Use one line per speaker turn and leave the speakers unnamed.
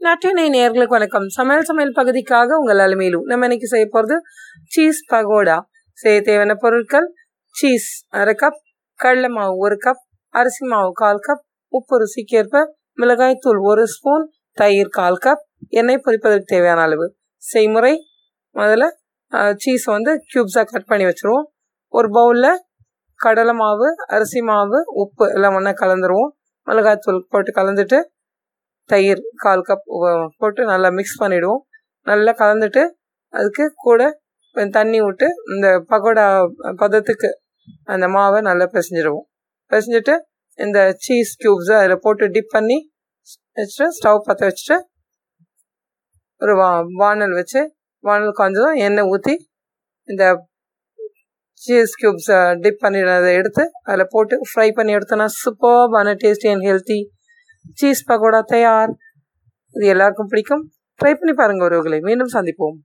நட்டினை நேர்களுக்கு வணக்கம். சமையல் சமையல் பகுதிக்காக உங்கள் அலுமையிலும் நம்ம இன்னைக்கு செய்ய போகிறது சீஸ் பகோடா. செய்ய தேவையான பொருட்கள் சீஸ் அரை கப் கடலை மாவு ஒரு கப் அரிசி மாவு கால் கப் உப்பு ருசிக்கேற்ப மிளகாய் தூள் ஒரு ஸ்பூன் தயிர் கால் கப் எண்ணெய் பொரிப்பதற்கு தேவையான அளவு. செய்முறை முதல்ல சீஸ் வந்து க்யூப்ஸாக கட் பண்ணி வச்சுருவோம். ஒரு பவுலில் கடலை மாவு அரிசி மாவு உப்பு எல்லாம் ஒன்றா கலந்துருவோம். மிளகாய் தூள் போட்டு கலந்துட்டு தயிர் கால் கப் போட்டு நல்லா மிக்ஸ் பண்ணிவிடுவோம் நல்லா கலந்துட்டு அதுக்கு கூட தண்ணி விட்டு இந்த பகோடா பதத்துக்கு அந்த மாவை நல்லா பிசைஞ்சிடுவோம். பிசைஞ்சிட்டு இந்த சீஸ் க்யூப்ஸை அதில் போட்டு டிப் பண்ணி வச்சுட்டு ஸ்டவ் பற்ற வச்சுட்டு ஒரு வா வானல் வச்சு வானல் காய்ஞ்சதும் எண்ணெய் ஊற்றி இந்த சீஸ் க்யூப்ஸை டிப் பண்ணிடுறதை எடுத்து அதில் போட்டு ஃப்ரை பண்ணி எடுத்தோன்னா சூப்பர்பான tasty and healthy cheese pakoda தயார். இது எல்லாருக்கும் பிடிக்கும். ட்ரை பண்ணி பாருங்கள் உறவுகளை. மீண்டும் சந்திப்போம்.